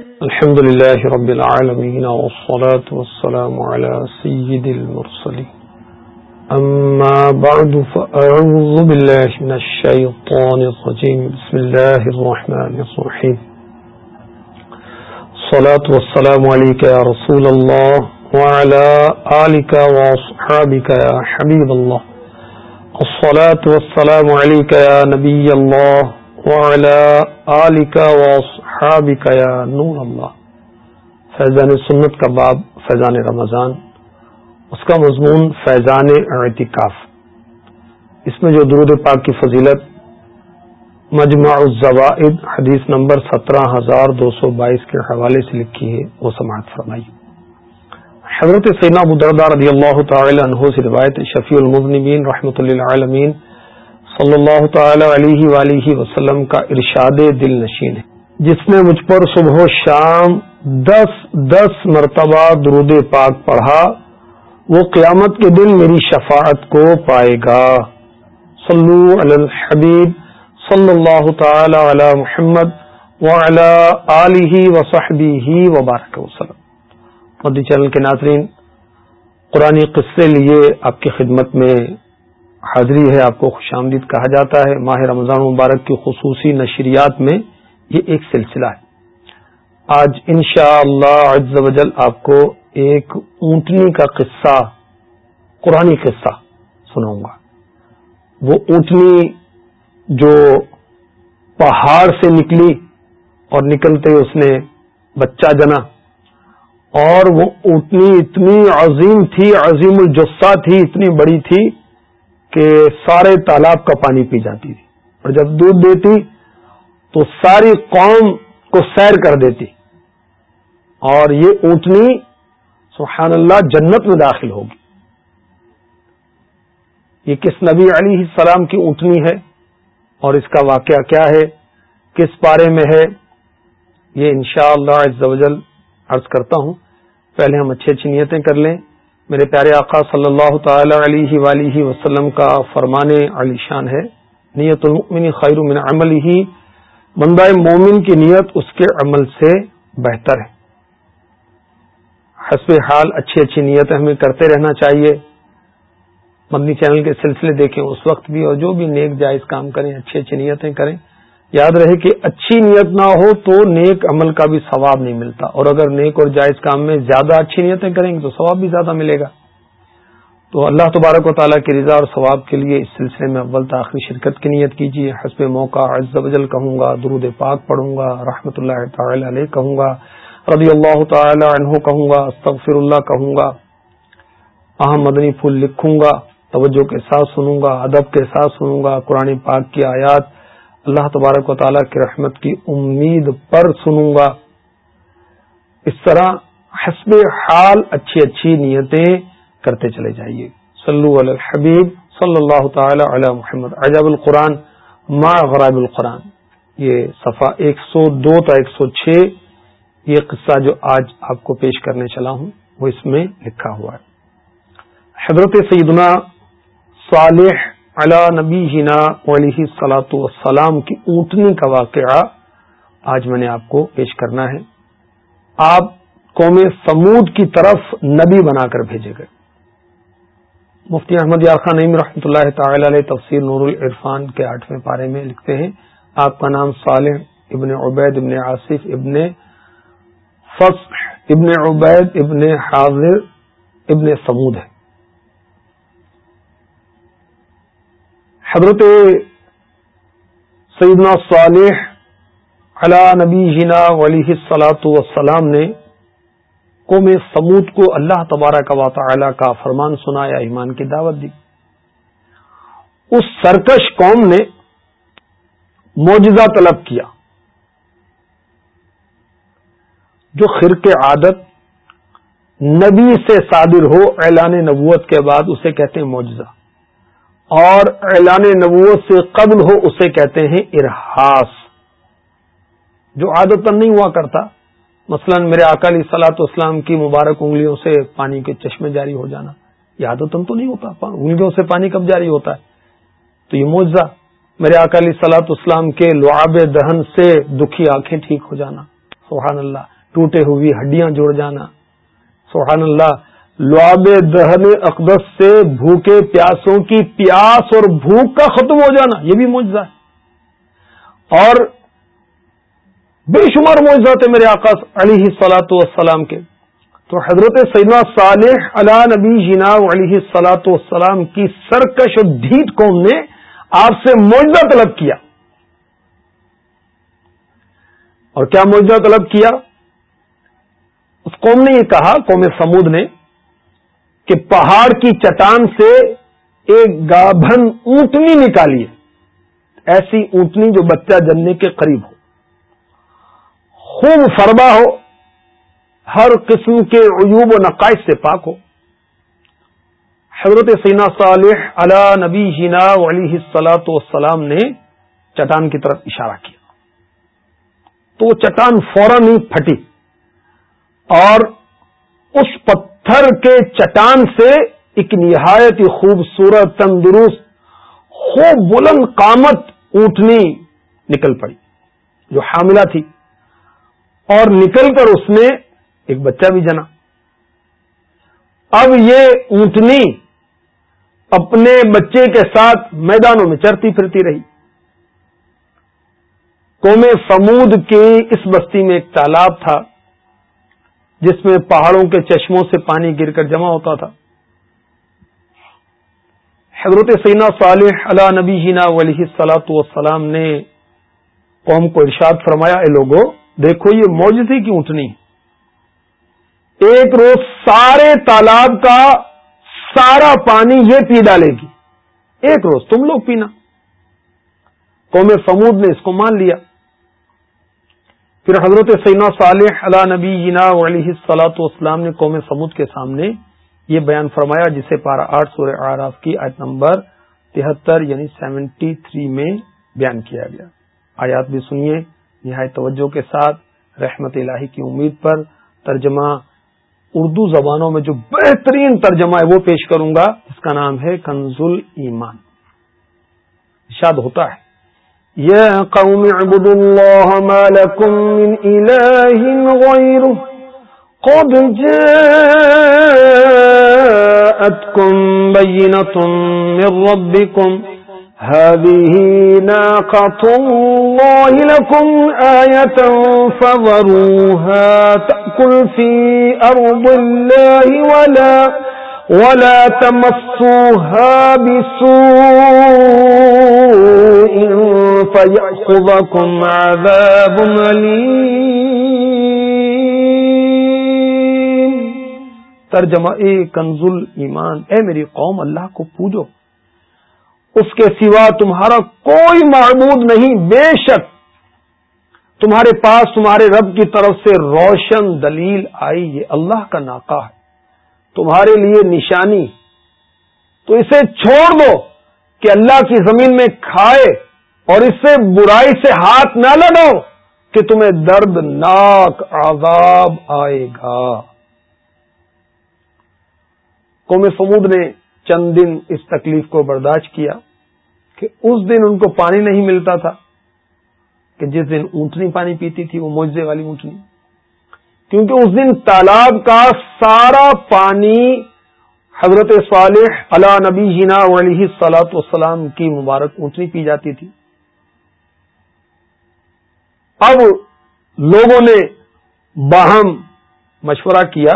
الحمد لله رب العالمين والصلاة والسلام على سيد المرسلين. أما بعد، فأعوذ بالله من الشيطان الرجيم. بسم الله الرحمن الرحيم. الصلاة والسلام عليك يا رسول الله وعلى آلك وأصحابك يا حبيب الله. الصلاة والسلام عليك يا نبي الله وعلى آلك وأصحابك یا نور اللہ فیضان سنت کا باب فیضان رمضان، اس کا مضمون فیضان اعتکاف. اس میں جو درود پاک کی فضیلت، مجمع الزوائد، حدیث نمبر سترہ ہزار دو سو بائیس کے حوالے سے لکھی ہے، وہ سماعت فرمائی. حضرت سینا ابو دردار رضی اللہ تعالی عنہ سے روایت شفیع المذنبین رحمۃ اللہ عالمین صلی اللہ تعالی علیہ وآلہ وسلم کا ارشاد دل نشین ہے۔ جس نے مجھ پر صبح و شام دس دس مرتبہ درود پاک پڑھا، وہ قیامت کے دن میری شفاعت کو پائے گا۔ صلو علی الحبیب، صلی اللہ تعالی علی محمد ولی وصحبی ہی وبارک وسلم۔ مودی چینل کے ناظرین، قرآن قصے لیے آپ کی خدمت میں حاضری ہے آپ کو خوش آمدید کہا جاتا ہے۔ ماہ رمضان مبارک کی خصوصی نشریات میں یہ ایک سلسلہ ہے۔ آج انشاء اللہ آپ کو ایک اونٹنی کا قصہ قرآن قصہ سناؤں گا۔ وہ اونٹنی جو پہاڑ سے نکلی اور نکلتے اس نے بچہ جنا۔ اور وہ اونٹنی اتنی عظیم تھی، عظیم الجسا تھی، اتنی بڑی تھی کہ سارے تالاب کا پانی پی جاتی تھی۔ اور جب دودھ دیتی تو ساری قوم کو سیر کر دیتی۔ اور یہ اونٹنی سبحان اللہ جنت میں داخل ہوگی۔ یہ کس نبی علی السلام کی اونٹنی ہے؟ اور اس کا واقعہ کیا ہے؟ کس بارے میں ہے؟ یہ انشاءاللہ شاء اللہ عرض کرتا ہوں۔ پہلے ہم اچھی اچھی نیتیں کر لیں۔ میرے پیارے آقا صلی اللہ تعالی علیہ ولیہ وسلم کا فرمان علی شان ہے۔ نیت المؤمن خیر من عمل ہی بندہ مومن کی نیت اس کے عمل سے بہتر ہے۔ حسب حال اچھی اچھی نیتیں ہمیں کرتے رہنا چاہیے۔ مدنی چینل کے سلسلے دیکھیں اس وقت بھی اور جو بھی نیک جائز کام کریں، اچھی اچھی نیتیں کریں۔ یاد رہے کہ اچھی نیت نہ ہو تو نیک عمل کا بھی ثواب نہیں ملتا۔ اور اگر نیک اور جائز کام میں زیادہ اچھی نیتیں کریں گے تو ثواب بھی زیادہ ملے گا۔ تو اللہ تبارک و تعالیٰ کی رضا اور ثواب کے لیے اس سلسلے میں اول تاخیر شرکت کی نیت کیجیے۔ حسب موقع عز وجل کہوں گا، درود پاک پڑھوں گا رحمۃ اللہ تعالی علیہ کہوں گا، رضی اللہ تعالی عنہ کہوں گا، استغفر اللہ کہوں گا، اہم مدنی پھول لکھوں گا، توجہ کے ساتھ سنوں گا، ادب کے ساتھ سنوں گا، قرآن پاک کی آیات اللہ تبارک و تعالیٰ کی رحمت کی امید پر سنوں گا۔ اس طرح حسب حال اچھی اچھی نیتیں کرتے چلے جائیے۔ صلو علی الحبیب صلی اللہ تعالی علی محمد۔ عجاب القرآن ما غراب القرآن۔ یہ صفحہ ایک سو دو تا ایک سو چھ۔ یہ قصہ جو آج آپ کو پیش کرنے چلا ہوں، وہ اس میں لکھا ہوا ہے۔ حضرت سیدنا صالح علی نبی ہنا علیہ سلاۃ والسلام کی اونٹنی کا واقعہ آج میں نے آپ کو پیش کرنا ہے۔ آپ قوم سمود کی طرف نبی بنا کر بھیجے گئے۔ مفتی احمد یار خان نعیم رحمۃ اللہ تعالی علیہ تفسیر نور العرفان کے آٹھویں پارے میں لکھتے ہیں، آپ کا نام صالح ابن عبید ابن آصف ابن فصح ابن عبید ابن حاضر ابن سمود ہے۔ حضرت سیدنا صالح علی نبی جنا ولی سلاۃ وسلام نے قوم سمود کو اللہ تبارہ کا تعالی کا فرمان سنا یا ایمان کی دعوت دی۔ اس سرکش قوم نے موجزہ طلب کیا۔ جو خرق عادت نبی سے صادر ہو، اعلان نبوت کے بعد اسے کہتے ہیں موجزہ اور اعلان نبوت سے قبل ہو اسے کہتے ہیں ارحاس۔ جو عادت نہیں ہوا کرتا۔ مثلا میرے اکالی سلاط اسلام کی مبارک انگلیوں سے پانی کے چشمے جاری ہو جانا۔ یہ عادتن تو نہیں ہوتا۔ انگلیوں سے پانی کب جاری ہوتا ہے؟ تو یہ معجزہ۔ میرے اکالی سلاط اسلام کے لعاب دہن سے دکھی آنکھیں ٹھیک ہو جانا۔ سبحان اللہ۔ ٹوٹے ہوئی ہڈیاں جوڑ جانا۔ سبحان اللہ۔ لعاب دہن اقدس سے بھوکے پیاسوں کی پیاس اور بھوک کا ختم ہو جانا، یہ بھی موجزہ ہے۔ اور بے شمار موجزات ہے میرے آقا علی سلاۃ والسلام کے۔ تو حضرت سیدنا صالح علا نبی جنا علیہ سلاۃ والسلام کی سرکش اور ڈھیٹ قوم نے آپ سے معجزہ طلب کیا۔ اور کیا معجزہ طلب کیا؟ اس قوم نے یہ کہا، قوم سمود نے کہ پہاڑ کی چٹان سے ایک گابھن اونٹنی نکالیے۔ ایسی اونٹنی جو بچہ جننے کے قریب ہو۔ خوب فربا ہو، ہر قسم کے عیوب و نقائص سے پاک ہو۔ حضرت سینا صالح علی نبی جینا علیہ السلاۃ والسلام نے چٹان کی طرف اشارہ کیا۔ تو وہ چٹان فوراً ہی پھٹی اور اس پتھر کے چٹان سے ایک نہایت ہی خوبصورت تندرست، خوب بلند قامت اونٹنی نکل پڑی، جو حاملہ تھی۔ اور نکل کر اس نے ایک بچہ بھی جنا۔ اب یہ اونٹنی اپنے بچے کے ساتھ میدانوں میں چرتی پھرتی رہی۔ قوم فمود کی اس بستی میں ایک تالاب تھا۔ جس میں پہاڑوں کے چشموں سے پانی گر کر جمع ہوتا تھا۔ حضرت سینا صالح علا نبی جینا علیہ سلاۃ والسلام نے قوم کو ارشاد فرمایا، اے لوگوں دیکھو یہ موجودی کی اونٹنی۔ ایک روز سارے تالاب کا سارا پانی یہ پی ڈالے گی۔ ایک روز تم لوگ پینا۔ قوم فمود نے اس کو مان لیا۔ پھر حضرت سینا صالح علا نبی جنا علیہ سلاۃ والسلام نے قوم سمود کے سامنے یہ بیان فرمایا، جسے پارا آٹھ سورہ آراف کی آیت نمبر تہتر یعنی سیونٹی تھری میں بیان کیا گیا۔ آیات بھی سنیے، نہایت توجہ کے ساتھ، رحمت الہی کی امید پر ترجمہ اردو زبانوں میں جو بہترین ترجمہ ہے وہ پیش کروں گا، جس کا نام ہے کنزل ایمان۔ ارشاد ہوتا ہے۔ يا قوم اعبدوا الله ما لكم من إله غيره. قد جاءتكم بينة من ربكم. هذه ناقة الله لكم آية فضروها تأكل في أرض الله ولا ولا تمسوها بسوء فيأخذكم عذاب أليم۔ ترجمہ اے کنزل ایمان، اے میری قوم، اللہ کو پوجو۔ اس کے سوا تمہارا کوئی معبود نہیں، بے شک۔ تمہارے پاس تمہارے رب کی طرف سے روشن دلیل آئی، یہ اللہ کا ناکا ہے۔ تمہارے لیے نشانی۔ تو اسے چھوڑ دو کہ اللہ کی زمین میں کھائے۔ اور اس سے برائی سے ہاتھ نہ لگاؤ کہ تمہیں دردناک عذاب آئے گا۔ قوم فمود نے چند دن اس تکلیف کو برداشت کیا کہ اس دن ان کو پانی نہیں ملتا تھا، کہ جس دن اونٹنی پانی پیتی تھی، وہ موجے والی اونٹنی۔ کیونکہ اس دن تالاب کا سارا پانی حضرت صالح علا نبی جینا علیہ سلاۃ والسلام کی مبارک اونٹنی پی جاتی تھی۔ اب لوگوں نے باہم مشورہ کیا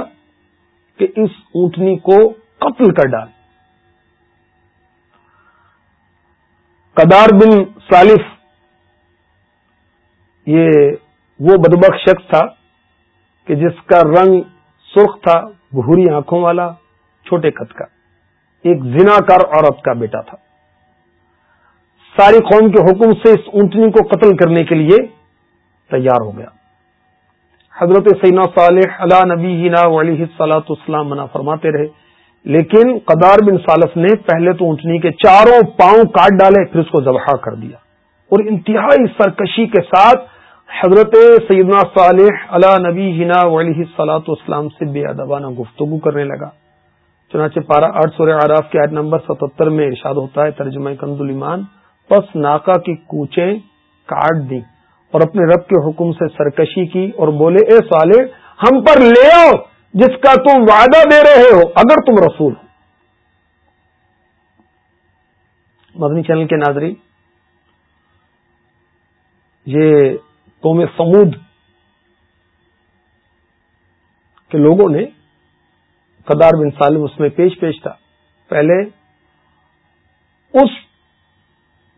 کہ اس اونٹنی کو قتل کر ڈال۔ قدار بن صالف یہ وہ بدبخ شخص تھا کہ جس کا رنگ سرخ تھا بھوری آنکھوں والا، چھوٹے قد کا، ایک زنا کار عورت کا بیٹا تھا۔ ساری قوم کے حکم سے اس اونٹنی کو قتل کرنے کے لیے تیار ہو گیا۔ حضرت سینا صالح علا نبی جینا علیہ سلاۃ اسلام منع فرماتے رہے، لیکن قدار بن صالف نے پہلے تو اونٹنی کے چاروں پاؤں کاٹ ڈالے، پھر اس کو ذبح کر دیا۔ اور انتہائی سرکشی کے ساتھ حضرت سیدنا صالح علا نبی جنا علیہ سلاۃ اسلام سے بے ادبانہ گفتگو کرنے لگا۔ چنانچہ پارا آٹھ سورہ آراف کے عید نمبر ستہتر میں ارشاد ہوتا ہے، ترجمہ کند المان پس ناکا کی کوچیں کاٹ دی اور اپنے رب کے حکم سے سرکشی کی اور بولے، اے سالے ہم پر لے آؤ جس کا تم وعدہ دے رہے ہو، اگر تم رسول ہو۔ مدنی چینل کے ناظرین، یہ قوم سمود کے لوگوں نے قدار بن سالم اس میں پیش پیش تھا۔ پہلے اس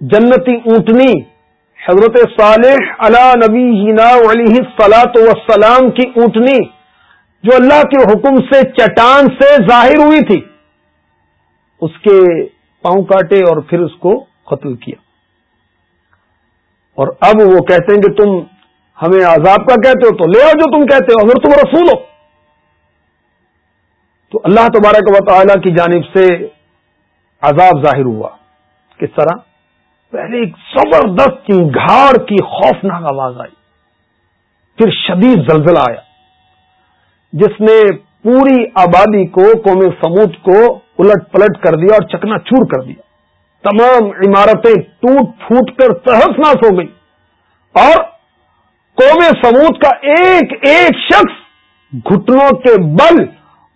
جنتی اونٹنی حضرت صالح علا نبی ہینا علیہ سلاط وسلام کی اونٹنی جو اللہ کے حکم سے چٹان سے ظاہر ہوئی تھی، اس کے پاؤں کاٹے اور پھر اس کو قتل کیا۔ اور اب وہ کہتے ہیں کہ تم ہمیں عذاب کا کہتے ہو، تو لے آؤ جو تم کہتے ہو، اگر تم رسول ہو۔ تو اللہ تبارک و تعالی کی جانب سے عذاب ظاہر ہوا۔ کس طرح؟ پہلے ایک زبردست گھاڑ کی خوفناک آواز آئی۔ پھر شدید زلزلہ آیا۔ جس نے پوری آبادی کو، قوم سمود کو الٹ پلٹ کر دیا اور چکنا چور کر دیا۔ تمام عمارتیں ٹوٹ پھوٹ کر تحس ناس ہو گئی اور قوم سمود کا ایک ایک شخص گھٹنوں کے بل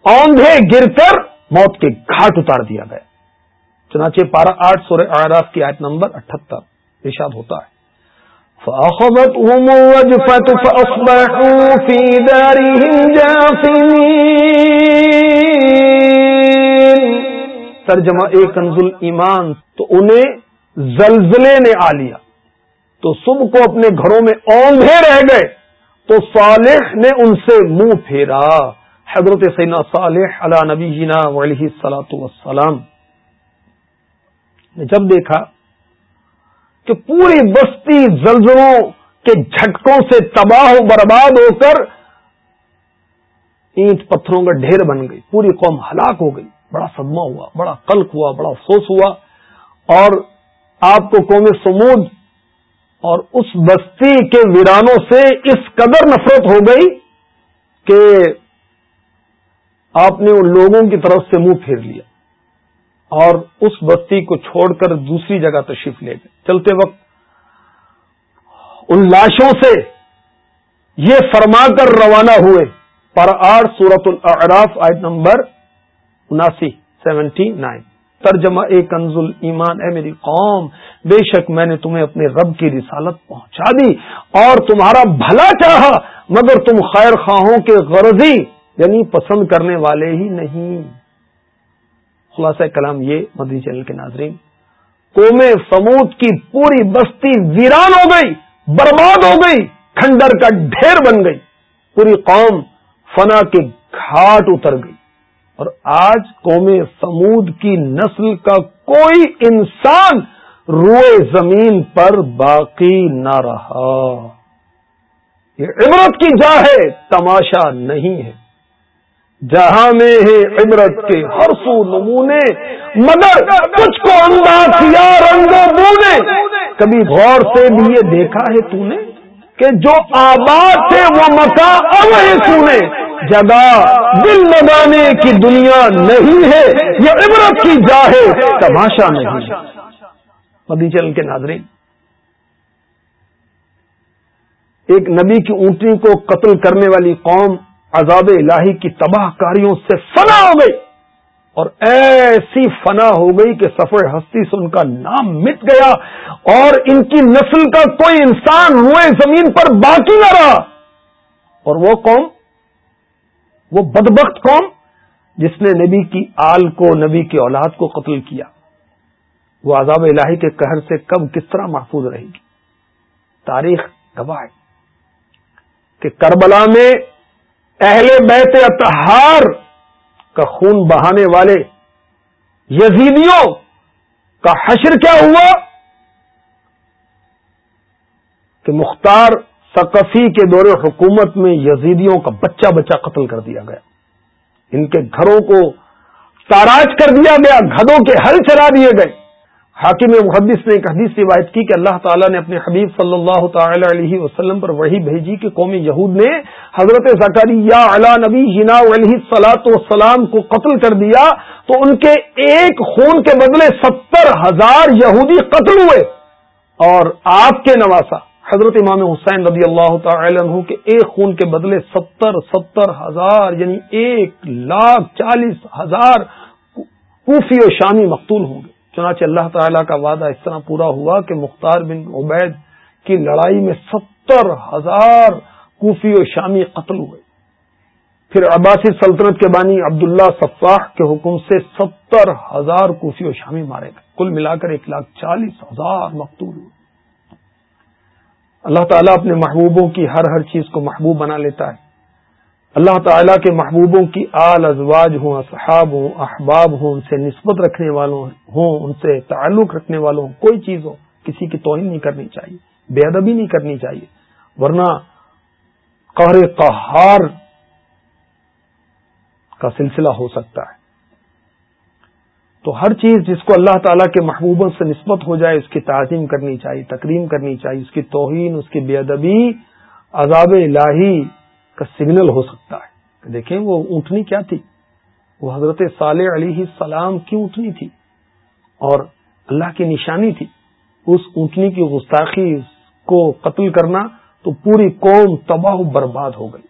اوندھے گر کر موت کے گھاٹ اتار دیا گیا۔ چنانچہ پارہ آٹھ سورہ آراف کی آیت نمبر اٹھہتر ارشاد ہوتا ہے۔ ترجمہ ایک کنزل ایمان تو انہیں زلزلے نے آ لیا۔ تو صبح کو اپنے گھروں میں اوندھے رہ گئے۔ تو صالح نے ان سے منہ پھیرا۔ حضرت سینا صالح علی نبی جینا علیہ سلاۃ وسلام جب دیکھا کہ پوری بستی زلزلوں کے جھٹکوں سے تباہ و برباد ہو کر اینٹ پتھروں کا ڈھیر بن گئی، پوری قوم ہلاک ہو گئی۔ بڑا صدمہ ہوا، بڑا قلق ہوا، بڑا افسوس ہوا۔ اور آپ کو قوم سمود اور اس بستی کے ویرانوں سے اس قدر نفرت ہو گئی کہ آپ نے ان لوگوں کی طرف سے منہ پھیر لیا۔ اور اس بستی کو چھوڑ کر دوسری جگہ تشریف لے گئے۔ چلتے وقت ان لاشوں سے یہ فرما کر روانہ ہوئے۔ پر آر سورت الاعراف، آیت نمبر اناسی، سیونٹی نائن۔ ترجمہ اے کنز ایمان اے میری قوم، بے شک میں نے تمہیں اپنے رب کی رسالت پہنچا دی اور تمہارا بھلا چاہا، مگر تم خیر خواہوں کے غرضی یعنی پسند کرنے والے ہی نہیں۔ خلاصہ کلام یہ مدنی چینل کے ناظرین، قوم سمود کی پوری بستی ویران ہو گئی، برباد ہو گئی، کھنڈر کا ڈھیر بن گئی، پوری قوم فنا کے گھاٹ اتر گئی۔ اور آج قوم سمود کی نسل کا کوئی انسان روئے زمین پر باقی نہ رہا۔ یہ عبرت کی جا ہے، تماشا نہیں ہے۔ جہاں میں ہے عبرت کے ہر سو نمونے، مگر کچھ کو انداز کیا رنگوں بونے۔ کبھی غور سے بھی یہ دیکھا ہے تو نے کہ جو آباد تھے وہ مکا اب ہے سونے جگہ دل لگانے کی دنیا نہیں ہے، یہ عبرت کی جاہے تماشا نہیں۔ مدی چل کے ناظرین، ایک نبی کی اونٹنی کو قتل کرنے والی قوم عذاب الہی کی تباہ کاریوں سے فنا ہو گئی اور ایسی فنا ہو گئی کہ سفر ہستی سے ان کا نام مٹ گیا اور ان کی نسل کا کوئی انسان روئے زمین پر باقی نہ رہا۔ اور وہ قوم، وہ بدبخت قوم جس نے نبی کی آل کو، نبی کی اولاد کو قتل کیا۔ وہ عذاب الہی کے قہر سے کب کس طرح محفوظ رہے گی؟ تاریخ گواہ کہ کربلا میں اہل بیت اتہار کا خون بہانے والے یزیدیوں کا حشر کیا ہوا کہ مختار ثقفی کے دور حکومت میں یزیدیوں کا بچہ بچہ قتل کر دیا گیا۔ ان کے گھروں کو تاراج کر دیا گیا، گھروں کے حل چلا دیے گئے۔ حاکم محدث نے ایک حدیث روایت کی کہ اللہ تعالیٰ نے اپنے حبیب صلی اللہ تعالی علیہ وسلم پر وہی بھیجی کہ قومی یہود نے حضرت زکاری یا علا نبی جنا علیہ سلاۃ وسلام کو قتل کر دیا تو ان کے ایک خون کے بدلے ستر ہزار یہودی قتل ہوئے۔ اور آپ کے نواسا حضرت امام حسین رضی اللہ تعالی عنہ کے ایک خون کے بدلے ستر ستر ہزار یعنی ایک لاکھ چالیس ہزار کوفی و شامی مقتول ہوں گے۔ چنانچہ اللہ تعالی کا وعدہ اس طرح پورا ہوا کہ مختار بن عبید کی لڑائی میں ستر ہزار کوفی و شامی قتل ہوئے۔ پھر عباسی سلطنت کے بانی عبداللہ صفاح کے حکم سے ستر ہزار کوفی و شامی مارے گئے۔ کل ملا کر ایک لاکھ چالیس ہزار مقتول ہوئے۔ اللہ تعالیٰ اپنے محبوبوں کی ہر ہر چیز کو محبوب بنا لیتا ہے۔ اللہ تعالیٰ کے محبوبوں کی آل ازواج ہوں، اصحاب ہوں، احباب ہوں، ان سے نسبت رکھنے والوں ہوں، ان سے تعلق رکھنے والوں ہوں، کوئی چیز ہو، کسی کی توہین نہیں کرنی چاہیے، بے ادبی نہیں کرنی چاہیے، ورنہ قہر قہار کا سلسلہ ہو سکتا ہے۔ تو ہر چیز جس کو اللہ تعالیٰ کے محبوبوں سے نسبت ہو جائے، اس کی تعظیم کرنی چاہیے، تکریم کرنی چاہیے، اس کی توہین، اس کی بے ادبی، عذاب الہی کا سگنل ہو سکتا ہے۔ دیکھیں وہ اونٹنی کیا تھی؟ وہ حضرت صالح علیہ السلام کی اونٹنی تھی اور اللہ کی نشانی تھی۔ اس اونٹنی کی گستاخی کو قتل کرنا تو پوری قوم تباہ برباد ہو گئی۔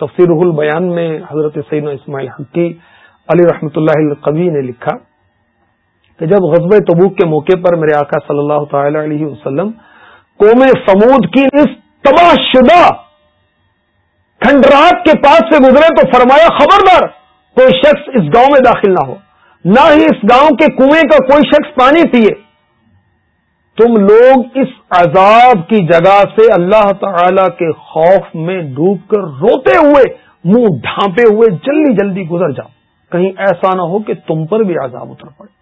تفسیر البیان میں حضرت سعید اسماعیل حقی علی رحمۃ اللہ القوی نے لکھا کہ جب غزب تبوک کے موقع پر میرے آقا صلی اللہ تعالی علیہ وسلم قوم سمود کی اس تباہ شدہ کھنڈرات کے پاس سے گزرے تو فرمایا، خبردار، کوئی شخص اس گاؤں میں داخل نہ ہو۔ نہ ہی اس گاؤں کے کنویں کا کوئی شخص پانی پیے۔ تم لوگ اس عذاب کی جگہ سے اللہ تعالی کے خوف میں ڈوب کر روتے ہوئے، منہ ڈھانپے ہوئے جلدی جلدی گزر جاؤ۔ کہیں ایسا نہ ہو کہ تم پر بھی عذاب اتر پڑے۔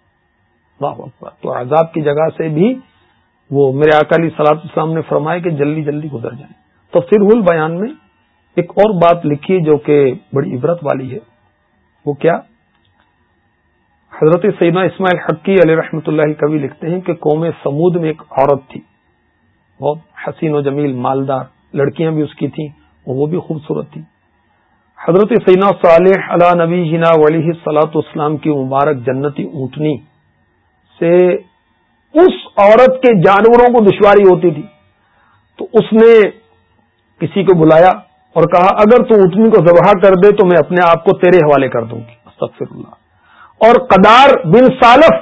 واہ اکبر۔ تو عذاب کی جگہ سے بھی وہ میرے اکالی سلاط اسلام نے فرمایا کہ جلدی جلدی گزر جائیں۔ تو پھر بیان میں ایک اور بات لکھی جو کہ بڑی عبرت والی ہے، وہ کیا؟ حضرت سیدنا اسماعیل حقی علیہ رحمۃ اللہ کبھی لکھتے ہیں کہ قوم سمود میں ایک عورت تھی، بہت حسین و جمیل مالدار، لڑکیاں بھی اس کی تھیں اور وہ بھی خوبصورت تھی۔ حضرت سینا صالح علا نبی جنا ولی سلاۃ اسلام کی مبارک جنتی اونٹنی سے اس عورت کے جانوروں کو دشواری ہوتی تھی۔ تو اس نے کسی کو بلایا اور کہا اگر تو اونٹنی کو ذبح کر دے تو میں اپنے آپ کو تیرے حوالے کر دوں گی۔ استغفر اللہ اور قدار بن سالف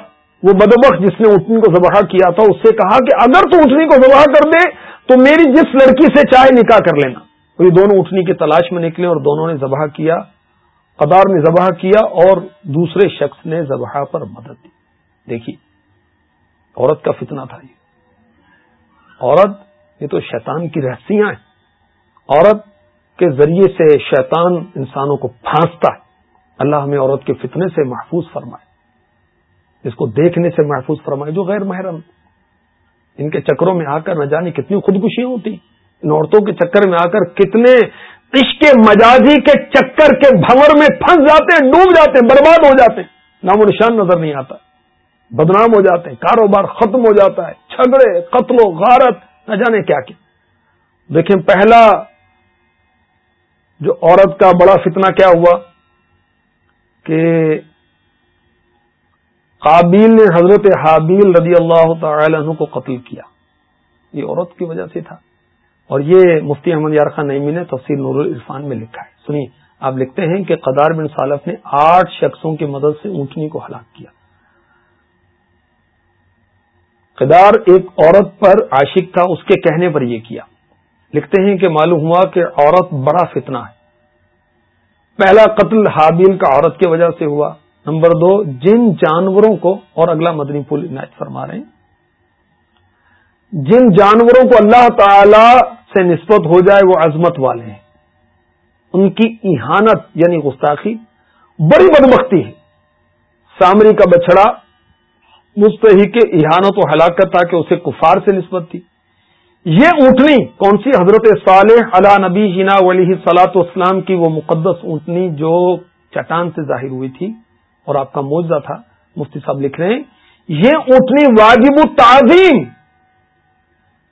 وہ بدبخ جس نے اونٹنی کو ذبح کیا تھا اس سے کہا کہ اگر تو اونٹنی کو ذبح کر دے تو میری جس لڑکی سے چائے نکاح کر لینا۔ یہ دونوں اٹھنی کی تلاش میں نکلے اور دونوں نے ذبح کیا۔ قدار نے ذبح کیا اور دوسرے شخص نے ذبح پر مدد دی۔ دیکھیے عورت کا فتنہ تھا یہ۔ عورت یہ تو شیطان کی رہسیاں ہیں۔ عورت کے ذریعے سے شیطان انسانوں کو پھانستا ہے۔ اللہ ہمیں عورت کے فتنے سے محفوظ فرمائے۔ اس کو دیکھنے سے محفوظ فرمائے جو غیر محرم۔ ان کے چکروں میں آ کر نہ جانے کتنی خودکشیاں ہوتی ان عورتوں کے چکر میں آ کر کتنے عشق مجازی کے چکر کے بھور میں پھنس جاتے ہیں، ڈوب جاتے ہیں، برباد ہو جاتے ہیں۔ نام و نشان نظر نہیں آتا۔ بدنام ہو جاتے ہیں، کاروبار ختم ہو جاتا ہے چھگڑے قتل و غارت، نہ جانے کیا کیا۔ دیکھیں پہلا جو عورت کا بڑا فتنہ کیا ہوا کہ قابیل نے حضرت حابیل رضی اللہ تعالی عنہ کو قتل کیا۔ یہ عورت کی وجہ سے تھا۔ اور یہ مفتی احمد یار خان نئیمی نے تفصیل نور الرفان میں لکھا ہے۔ سنیے، آپ لکھتے ہیں کہ قدار بن سالف نے آٹھ شخصوں کی مدد سے اونٹنی کو ہلاک کیا۔ قدار ایک عورت پر عاشق تھا، اس کے کہنے پر یہ کیا۔ لکھتے ہیں کہ معلوم ہوا کہ عورت بڑا فتنہ ہے۔ پہلا قتل حابیل کا عورت کی وجہ سے ہوا۔ نمبر دو، جن جانوروں کو، اور اگلا مدنی پل عنایت فرما رہے ہیں۔ جن جانوروں کو اللہ تعالی سے نسبت ہو جائے، وہ عظمت والے ہیں۔ ان کی احانت یعنی گستاخی، بڑی بدمختی ہے۔ سامری کا بچڑا مستحق احانت و ہلاکت تھا کہ اسے کفار سے نسبت تھی۔ یہ اونٹنی کون سی حضرت صالح علا نبی جنا ولی سلاط اسلام کی وہ مقدس اونٹنی جو چٹان سے ظاہر ہوئی تھی اور آپ کا موضاء تھا، مفتی صاحب لکھ رہے ہیں۔ یہ اونٹنی واجب تعظیم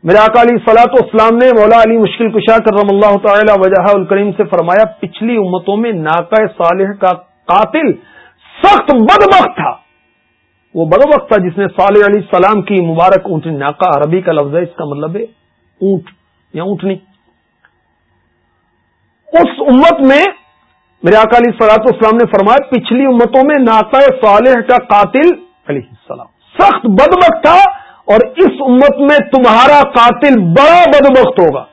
میرے اکالی سلاط اسلام نے مولا علی مشکل کشا کر رم اللہ تعالی وجہ الکریم سے فرمایا، پچھلی امتوں میں ناقا صالح کا قاتل سخت بد وقت تھا۔ وہ بد وقت تھا جس نے صالح علیہ السلام کی مبارک اونٹنی ناکا عربی کا لفظ ہے، اس کا مطلب ہے اونٹ، یا اونٹنی۔ اس امت میں، میرے اکالی سلاط اسلام نے فرمایا، پچھلی امتوں میں ناقا صالح کا قاتل علیہ السلام۔ سخت بدبخت تھا اور اس امت میں تمہارا قاتل بڑا بدبخت ہوگا۔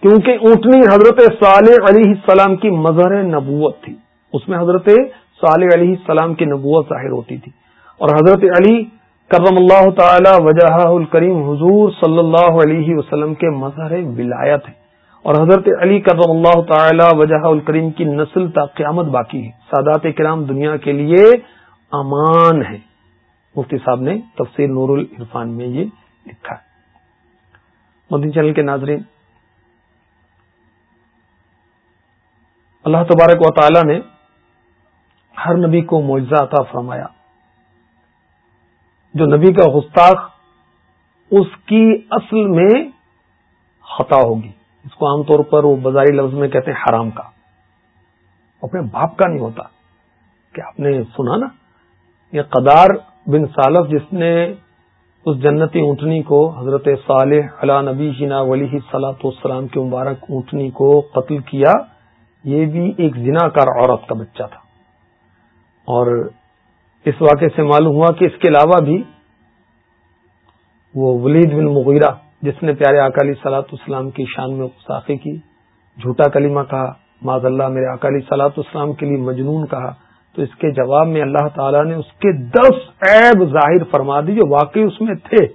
کیونکہ اونٹنی حضرت صالح علیہ السلام کی مظہر نبوت تھی۔ اس میں حضرت صالح علیہ السلام کی نبوت ظاہر ہوتی تھی۔ اور حضرت علی کرم اللہ تعالی وجہ الکریم حضور صلی اللہ علیہ وسلم کے مظہر ولایت ہے اور حضرت علی کرم اللہ تعالی وجہ الکریم کی نسل تا قیامت باقی ہے۔ سادات کرام دنیا کے لیے امان ہے مفتی صاحب نے تفسیر نور العرفان میں یہ لکھا ہے۔ مدنی چینل کے ناظرین، اللہ تبارک و تعالی نے ہر نبی کو معجزہ عطا فرمایا۔ جو نبی کا گستاخ اس کی اصل میں خطا ہوگی۔ اس کو عام طور پر وہ بازاری لفظ میں کہتے ہیں حرام کا۔ اپنے باپ کا نہیں ہوتا۔ کہ آپ نے سنا نا، یہ قدار بن سالف جس نے اس جنتی اونٹنی کو حضرت صالح علا نبی جنا ولی سلاۃ والسلام کی مبارک اونٹنی کو قتل کیا، یہ بھی ایک زنا کار عورت کا بچہ تھا۔ اور اس واقعے سے معلوم ہوا کہ اس کے علاوہ بھی وہ ولید بن مغیرہ، جس نے پیارے اکالی سلاط اسلام کی شان میں گستاخی کی، جھوٹا کلمہ کہا معذ اللہ، میرے اکالی سلاط اسلام کے لیے مجنون کہا، تو اس کے جواب میں اللہ تعالیٰ نے اس کے دس عیب ظاہر فرما دی جو واقعی اس میں تھے۔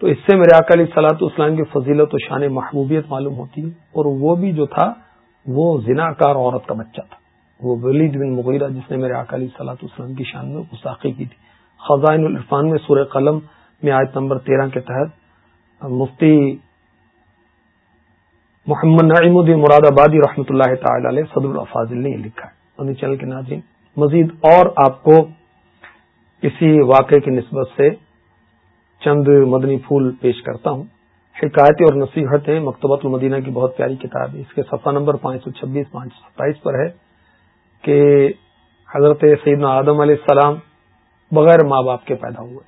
تو اس سے میرے اکالی سلاط اسلام کی فضیلت و شان محبوبیت معلوم ہوتی ہے اور وہ بھی جو تھا، وہ زنا کار عورت کا بچہ تھا۔ وہ ولید بن مغیرہ جس نے میرے اکالی سلاط اسلام کی شان میں گستاخی کی تھی۔ خزائن الرفان میں سورہ قلم میں آیت نمبر تیرہ کے تحت مفتی محمد نعیم الدین مراد آبادی رحمۃ اللہ تعالی علیہ صدر الفاظل نے یہ لکھا ہے۔ چینل کے ناظرین، مزید اور آپ کو اسی واقعے کی نسبت سے چند مدنی پھول پیش کرتا ہوں۔ حکایتیں اور نصیحتیں، مکتبۃ المدینہ کی بہت پیاری کتاب ہے۔ اس کے صفحہ نمبر پانچ سو چھبیس، پانچ سو ستائیس پر ہے۔ کہ حضرت سیدنا آدم علیہ السلام بغیر ماں باپ کے پیدا ہوئے۔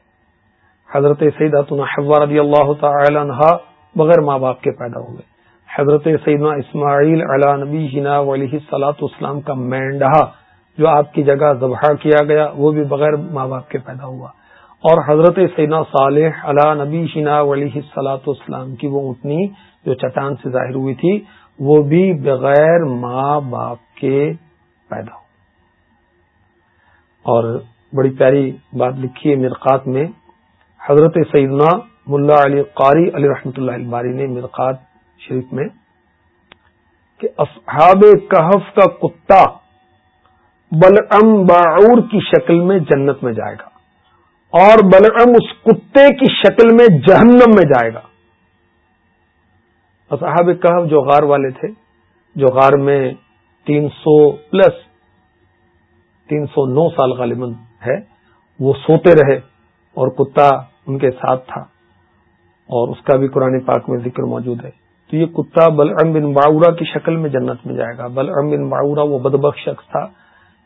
حضرت سیدنا رضی اللہ تعالی عنہ بغیر ماں باپ کے پیدا ہوئے۔ حضرت سیدنا اسماعیل علی نبی جنا علیہ سلاۃ اسلام کا مینڈا جو آپ کی جگہ ذبح کیا گیا، وہ بھی بغیر ماں باپ کے پیدا ہوا۔ اور حضرت سیدنا صالح علی نبی جنا علیہ سلاۃ اسلام کی وہ اٹھنی جو چٹان سے ظاہر ہوئی تھی، وہ بھی بغیر ماں باپ کے پیدا ہو۔ اور بڑی پیاری بات لکھی ہے مرقات میں، حضرت سیدنا ملا علی قاری علی رحمۃ اللہ الباری نے مرقات شریف میں کہ اصحاب کہف کا کتا بلعم باعور کی شکل میں جنت میں جائے گا اور بلعم اس کتے کی شکل میں جہنم میں جائے گا۔ اصحاب کہف جو غار والے تھے، جو غار میں تین سو پلس تین سو نو سال غالباً ہے، وہ سوتے رہے اور کتا ان کے ساتھ تھا اور اس کا بھی قرآن پاک میں ذکر موجود ہے۔ تو یہ کتا بلعم بن باورا کی شکل میں جنت میں جائے گا۔ بلعم بن باورا وہ بدبخ شخص تھا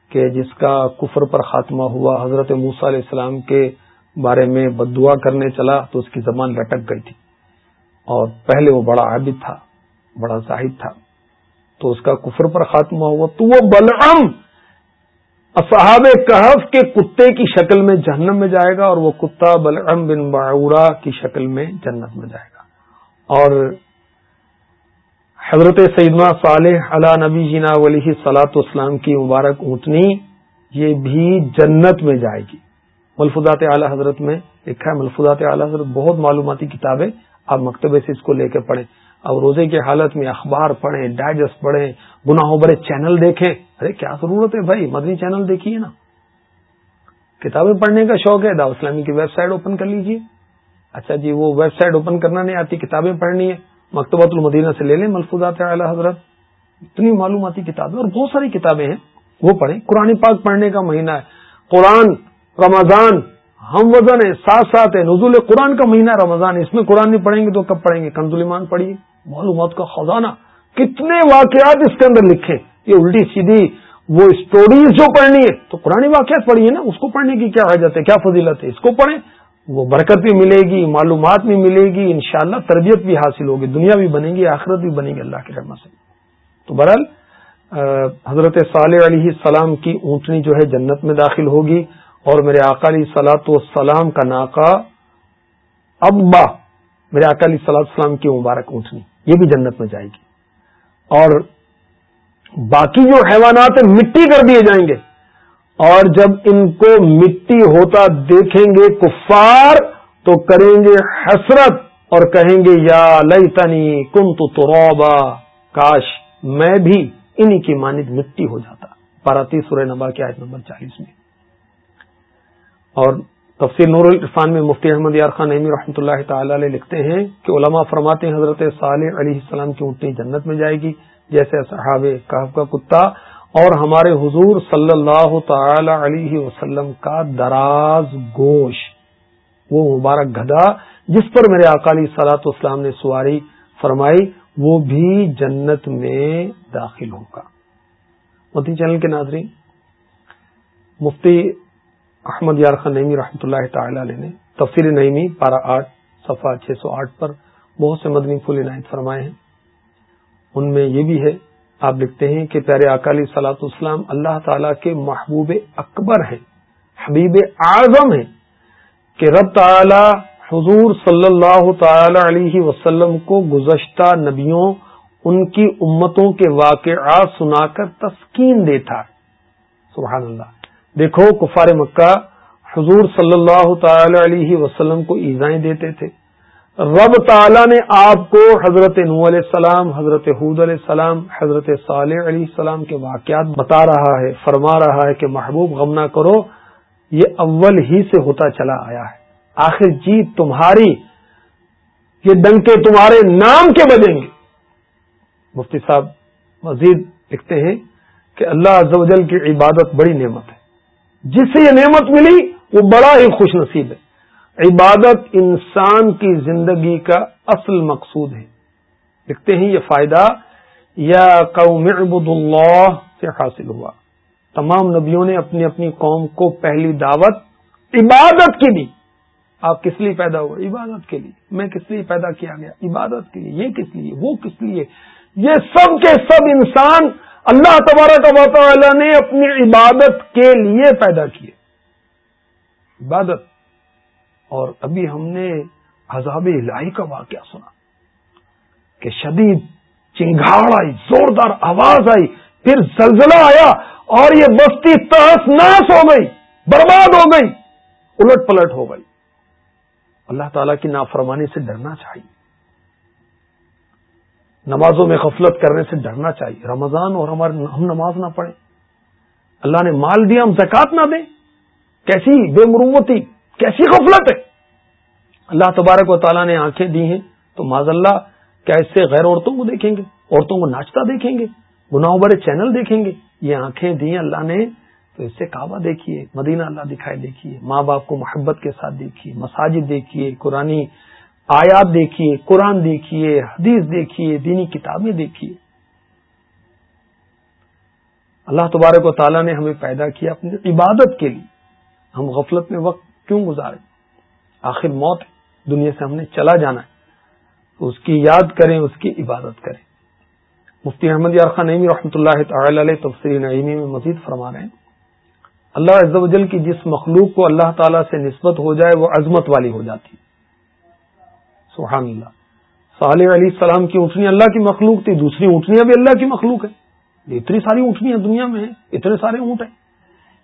کہ جس کا کفر پر خاتمہ ہوا۔ حضرت موسا علیہ السلام کے بارے میں بد دعا کرنے چلا تو اس کی زبان لٹک گئی تھی اور پہلے وہ بڑا عابد تھا، بڑا زاہد تھا۔ تو اس کا کفر پر خاتمہ ہوا۔ تو وہ بلعم اصحاب کہف کے کتے کی شکل میں جہنم میں جائے گا اور وہ کتا بلعم بن باورا کی شکل میں جنت میں جائے گا۔ اور حضرت سیدنا صالح علا نبی جینا ولی سلاۃ اسلام کی مبارک اونٹنی یہ بھی جنت میں جائے گی۔ ملفوظات اعلی حضرت میں لکھا ہے۔ ملفوظات اعلی حضرت بہت معلوماتی کتابیں آپ مکتبے سے اس کو لے کے پڑھیں۔ اب روزے کی حالت میں اخبار پڑھیں ڈائجسٹ پڑھیں، گناہوں بڑے چینل دیکھیں۔ ارے، کیا ضرورت ہے بھائی؟ مدنی چینل دیکھیے نا۔ کتابیں پڑھنے کا شوق ہے داو اسلامی کی ویب سائٹ اوپن کر لیجیے۔ اچھا جی وہ ویب سائٹ اوپن کرنا نہیں آتی، کتابیں پڑھنی ہے مکتبۃ المدینہ سے لے لیں ملفوظات اعلی حضرت۔ اتنی معلوماتی کتابیں، اور بہت ساری کتابیں ہیں۔ وہ پڑھیں۔ قرآن پاک پڑھنے کا مہینہ ہے۔ قرآن، رمضان، ہم وزن ہے ساتھ ساتھ ہے نزول قرآن کا مہینہ رمضان۔ اس میں قرآن نہیں پڑھیں گے تو کب پڑھیں گے؟ کنزول ایمان پڑھیے۔ معلومات کا خزانہ کتنے واقعات اس کے اندر لکھے۔ یہ الٹی سیدھی وہ اسٹوریز جو پڑھنی ہے، تو قرآن واقعات پڑھیے نا، اس کو پڑھنے کی کیا حاجت ہے؟ کیا فضیلت ہے؟ اس کو پڑھیں، وہ برکت بھی ملے گی، معلومات بھی ملے گی، انشاءاللہ تربیت بھی حاصل ہوگی، دنیا بھی بنے گی، آخرت بھی بنے گی، اللہ کی رحمت سے۔ تو برحال حضرت صالح علیہ السلام کی اونٹنی جو ہے جنت میں داخل ہوگی، اور میرے اکالی سلاط والسلام کا ناکا ابا، میرے اکالی سلاط السلام کی مبارک اونٹنی۔ یہ بھی جنت میں جائے گی۔ اور باقی جو حیوانات ہیں، مٹی کر دیے جائیں گے۔ اور جب ان کو مٹی ہوتا دیکھیں گے کفار، تو کریں گے حسرت اور کہیں گے، یا لئی تنی کم تو کاش میں بھی انہی کی مانند مٹی ہو جاتا۔ پاراتی سورہ نبا کی آیت نمبر چالیس میں۔ اور تفسیر نور الرفان میں مفتی احمد یار خان نعمی رحمۃ اللہ تعالی علیہ لکھتے ہیں کہ علماء فرماتے ہیں حضرت صالح علیہ السلام کی اونٹنی جنت میں جائے گی، جیسے صحاب کہف کا کتا اور ہمارے حضور صلی اللہ تعالی علیہ وسلم کا دراز گوش، وہ مبارک گدا جس پر میرے اکالی سلاط اسلام نے سواری فرمائی، وہ بھی جنت میں داخل ہوگا۔ مدی چینل کے ناظرین، مفتی احمد یار خان نعمی رحمۃ اللہ تعالی علیہ نے تفصیل نعیمی پارہ آٹھ، صفحہ چھ سو آٹھ پر بہت سے مدنی پھول عنایت فرمائے ہیں۔ ان میں یہ بھی ہے، آپ لکھتے ہیں کہ پیارے اکالی سلاط اسلام اللہ تعالی کے محبوب اکبر ہیں، حبیب اعظم ہیں کہ رب تعالی حضور صلی اللہ تعالی علیہ وسلم کو گزشتہ نبیوں، ان کی امتوں کے واقعات سنا کر تسکین دیتا سبحان اللہ۔ دیکھو کفار مکہ حضور صلی اللہ تعالی علیہ وسلم کو ایزائیں دیتے تھے۔ رب تعالی نے آپ کو حضرت نو علیہ السلام، حضرت حود علیہ السلام، حضرت صالح علیہ السلام کے واقعات بتا رہا ہے، فرما رہا ہے کہ محبوب غم نہ کرو، یہ اول ہی سے ہوتا چلا آیا ہے۔ آخر جیت تمہاری، یہ ڈنکے تمہارے نام کے بجیں گے۔ مفتی صاحب مزید لکھتے ہیں کہ اللہ عز و جل کی عبادت بڑی نعمت ہے۔ جس سے یہ نعمت ملی، وہ بڑا ہی خوش نصیب ہے۔ عبادت انسان کی زندگی کا اصل مقصود ہے۔ لکھتے ہیں یہ فائدہ، یا قوم عبد اللہ سے حاصل ہوا۔ تمام نبیوں نے اپنی اپنی قوم کو پہلی دعوت عبادت کی دی۔ آپ کس لیے پیدا ہوئے؟ عبادت کے لیے۔ میں کس لیے پیدا کیا گیا؟ عبادت کے لیے۔ یہ کس لیے؟ وہ کس لیے؟ یہ سب کے سب انسان اللہ تبارک و تعالی نے اپنی عبادت کے لیے پیدا کیے عبادت۔ اور ابھی ہم نے عذاب الہی کا واقعہ سنا کہ شدید چنگاڑ آئی، زوردار آواز آئی، پھر زلزلہ آیا اور یہ بستی تحس ناس ہو گئی، برباد ہو گئی، الٹ پلٹ ہو گئی۔ اللہ تعالی کی نافرمانی سے ڈرنا چاہیے۔ نمازوں میں غفلت کرنے سے ڈرنا چاہیے۔ رمضان اور ہمارے ہم نماز نہ پڑھیں۔ اللہ نے مال دیا، ہم زکات نہ دیں۔ کیسی بے مروتی، کیسی غفلت ہے۔ اللہ تبارک و تعالیٰ نے آنکھیں دی ہیں تو ماض اللہ کیا اس سے غیر عورتوں کو دیکھیں گے؟ عورتوں کو ناچتا دیکھیں گے؟ گناہ بڑے چینل دیکھیں گے؟ یہ آنکھیں دی اللہ نے تو اس سے کعبہ دیکھیے، مدینہ اللہ دکھائے دیکھیے، ماں باپ کو محبت کے ساتھ دیکھیے، مساجد دیکھیے قرآن آیات دیکھیے، قرآن دیکھیے، حدیث دیکھیے، دینی کتابیں دیکھیے۔ اللہ تبارک و تعالیٰ نے ہمیں پیدا کیا اپنی عبادت کے لیے۔ ہم غفلت میں وقت کیوں گزارے آخر موت دنیا سے ہم نے چلا جانا ہے۔ تو اس کی یاد کریں، اس کی عبادت کریں۔ مفتی احمد یار خان نعمی رحمۃ اللہ تعالی علیہ تفسیر نعیمی میں مزید فرما رہے ہیں۔ اللہ عز و جل کی جس مخلوق کو اللہ تعالی سے نسبت ہو جائے، وہ عظمت والی ہو جاتی سبحان اللہ۔ صالح علیہ السلام کی اونٹنی اللہ کی مخلوق تھی، دوسری اونٹنیاں بھی اللہ کی مخلوق ہے۔ اتنی ساری اونٹنیاں دنیا میں ہیں، اتنے سارے اونٹ ہیں۔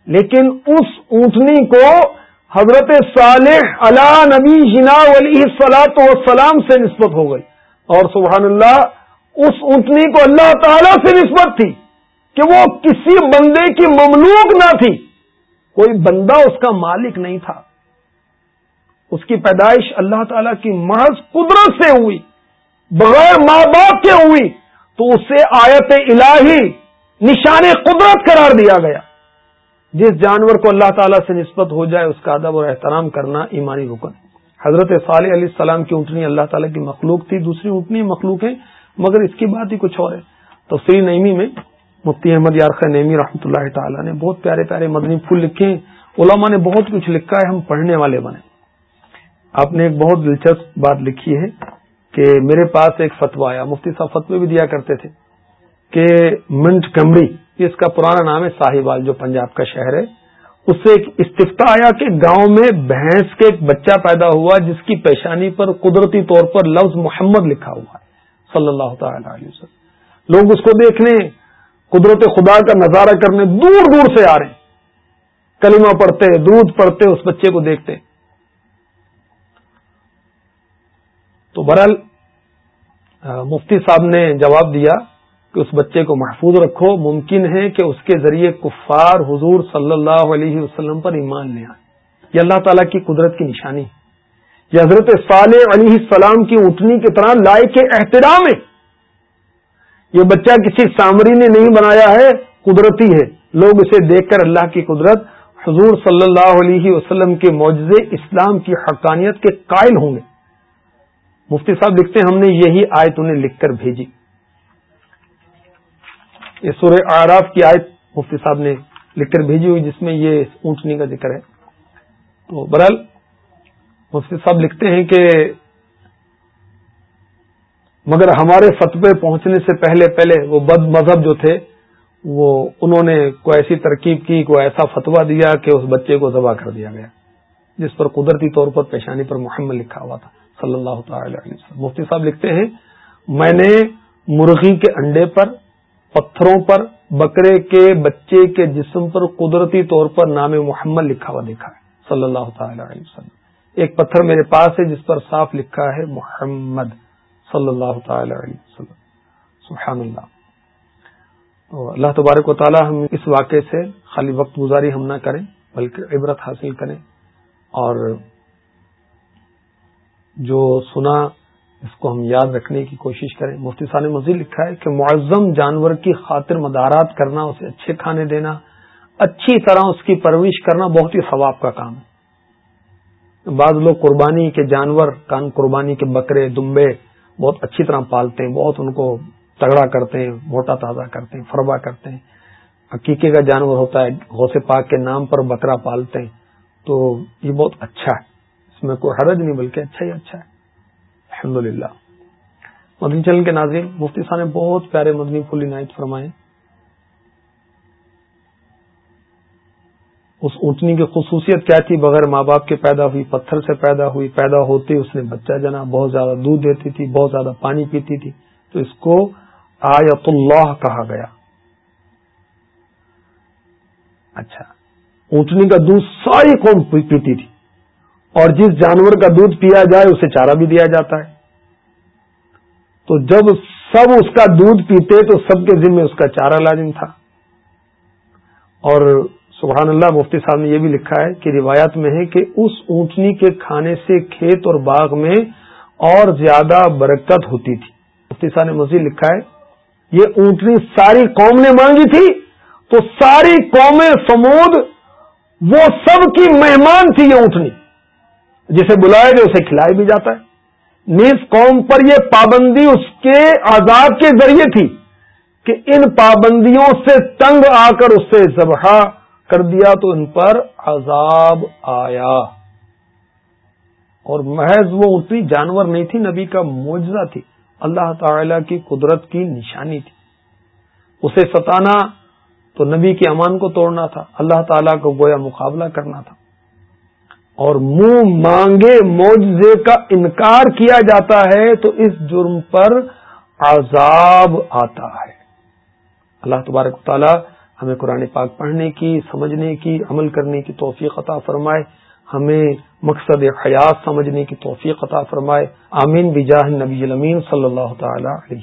لیکن اس اونٹنی کو حضرت صالح علا نبی جنا علیہ سلاط وسلام سے نسبت ہو گئی۔ اور سبحان اللہ، اس اونٹنی کو اللہ تعالی سے نسبت تھی کہ وہ کسی بندے کی مملوک نہ تھی۔ کوئی بندہ اس کا مالک نہیں تھا۔ اس کی پیدائش اللہ تعالی کی محض قدرت سے ہوئی، بغیر ماں باپ کے ہوئی، تو اسے آیت الہی نشان قدرت قرار دیا گیا۔ جس جانور کو اللہ تعالیٰ سے نسبت ہو جائے، اس کا ادب اور احترام کرنا ایمانی رکن۔ حضرت صالح علیہ السلام کی اونٹنی اللہ تعالیٰ کی مخلوق تھی، دوسری اونٹنی مخلوق ہے مگر اس کی بات ہی کچھ اور ہے۔ تفصیل نعمی میں مفتی احمد یارخ نعمی رحمۃ اللہ تعالیٰ نے بہت پیارے پیارے مدنی پھول لکھے ہیں۔ علماء نے بہت کچھ لکھا ہے، ہم پڑھنے والے بنے۔ آپ نے ایک بہت دلچسپ بات لکھی ہے کہ میرے پاس ایک فتوا آیا۔ مفتی صاحب فتوے بھی دیا کرتے تھے کہ منٹ کمری اس کا پرانا نام ہے ساہیوال، جو پنجاب کا شہر ہے۔ اس سے ایک استفتا آیا کہ گاؤں میں بھینس کے ایک بچہ پیدا ہوا جس کی پیشانی پر قدرتی طور پر لفظ محمد لکھا ہوا ہے، صلی اللہ تعالی علیہ وسلم۔ لوگ اس کو دیکھنے قدرت خدا کا نظارہ کرنے دور دور سے آ رہے ہیں۔ کلمہ پڑھتے دودھ پڑھتے، اس بچے کو دیکھتے۔ تو برحال مفتی صاحب نے جواب دیا کہ اس بچے کو محفوظ رکھو، ممکن ہے کہ اس کے ذریعے کفار حضور صلی اللہ علیہ وسلم پر ایمان لے آئے۔ یہ اللہ تعالیٰ کی قدرت کی نشانی یہ حضرت صالح علیہ السلام کی اٹھنی کی طرح لائے کے احترام ہے۔ یہ بچہ کسی سامری نے نہیں بنایا ہے، قدرتی ہے۔ لوگ اسے دیکھ کر اللہ کی قدرت، حضور صلی اللہ علیہ وسلم کے معجزے، اسلام کی حقانیت کے قائل ہوں گے۔ مفتی صاحب لکھتے ہیں، ہم نے یہی آیت انہیں لکھ کر بھیجی۔ یہ سورہ آراف کی آیت مفتی صاحب نے لکھ کر بھیجی ہوئی، جس میں یہ اونٹنی کا ذکر ہے۔ تو برحال مفتی صاحب لکھتے ہیں کہ مگر ہمارے فتوے پہنچنے سے پہلے پہلے وہ بد مذہب جو تھے، وہ انہوں نے کوئی ایسی ترکیب کی، کوئی ایسا فتوا دیا کہ اس بچے کو ذبح کر دیا گیا، جس پر قدرتی طور پر پیشانی پر محمد لکھا ہوا تھا۔ صلی اللہ تعالی علیہ وسلم۔ مفتی صاحب لکھتے ہیں، میں نے مرغی کے انڈے پر، پتھروں پر، بکرے کے، بچے کے جسم پر قدرتی طور پر نام محمد لکھا ہوا دیکھا ہے، صلی اللہ تعالی علیہ وسلم۔ ایک پتھر میرے پاس ہے، جس پر صاف لکھا ہے، محمد صلی اللہ تعالی علیہ وسلم۔ سبحان اللہ۔ تو اللہ تبارک و تعالی ہم اس واقعے سے خالی وقت گزاری ہم نہ کریں، بلکہ عبرت حاصل کریں اور جو سنا، اس کو ہم یاد رکھنے کی کوشش کریں۔ مفتی صاحب نے مزید لکھا ہے کہ معظم جانور کی خاطر مدارات کرنا، اسے اچھے کھانے دینا، اچھی طرح اس کی پرورش کرنا بہت ہی ثواب کا کام ہے۔ بعض لوگ قربانی کے جانور، کان قربانی کے بکرے، دمبے بہت اچھی طرح پالتے ہیں، بہت ان کو تگڑا کرتے ہیں، موٹا تازہ کرتے ہیں، فربا کرتے ہیں۔ عقیقے کا جانور ہوتا ہے، غوث پاک کے نام پر بکرا پالتے ہیں، تو یہ بہت اچھا ہے۔ اس میں کوئی حرج نہیں، بلکہ اچھا ہی اچھا ہے۔ الحمد للہ مدنی چلن کے ناظرین، مفتی صاحب نے بہت پیارے مدنی پھول عنایت فرمائے۔ اس اونٹنی کی خصوصیت کیا تھی؟ بغیر ماں باپ کے پیدا ہوئی، پتھر سے پیدا ہوئی، پیدا ہوتے اس نے بچہ جنا، بہت زیادہ دودھ دیتی تھی، بہت زیادہ پانی پیتی تھی۔ تو اس کو آیت اللہ کہا گیا۔ اچھا۔ اونٹنی کا دودھ ساری قوم پیتی تھی۔ اور جس جانور کا دودھ پیا جائے اسے چارہ بھی دیا جاتا ہے۔ تو جب سب اس کا دودھ پیتے تو سب کے ذمے اس کا چارہ لازم تھا۔ اور سبحان اللہ، مفتی صاحب نے یہ بھی لکھا ہے کہ روایت میں ہے کہ اس اونٹنی کے کھانے سے کھیت اور باغ میں اور زیادہ برکت ہوتی تھی۔ مفتی صاحب نے مزید لکھا ہے، یہ اونٹنی ساری قوم نے مانگی تھی، تو ساری قومیں سمود، وہ سب کی مہمان تھی یہ اونٹنی۔ جسے بلایا گیا اسے کھلایا بھی جاتا ہے۔ نیز قوم پر یہ پابندی اس کے آزاد کے ذریعے تھی کہ ان پابندیوں سے تنگ آ کر اس سے ذبح کر دیا تو ان پر عذاب آیا۔ اور محض وہ اتنی جانور نہیں تھی، نبی کا معجزہ تھی۔ اللہ تعالی کی قدرت کی نشانی تھی۔ اسے ستانا تو نبی کے امان کو توڑنا تھا، اللہ تعالیٰ کو گویا مقابلہ کرنا تھا۔ اور منہ مانگے معجزے کا انکار کیا جاتا ہے تو اس جرم پر عذاب آتا ہے۔ اللہ تبارک تعالیٰ ہمیں قرآن پاک پڑھنے کی، سمجھنے کی، عمل کرنے کی توفیق عطا فرمائے۔ ہمیں مقصد حیات سمجھنے کی توفیق عطا فرمائے۔ آمین۔ بجاہ نبی المین صلی اللہ تعالی علیہ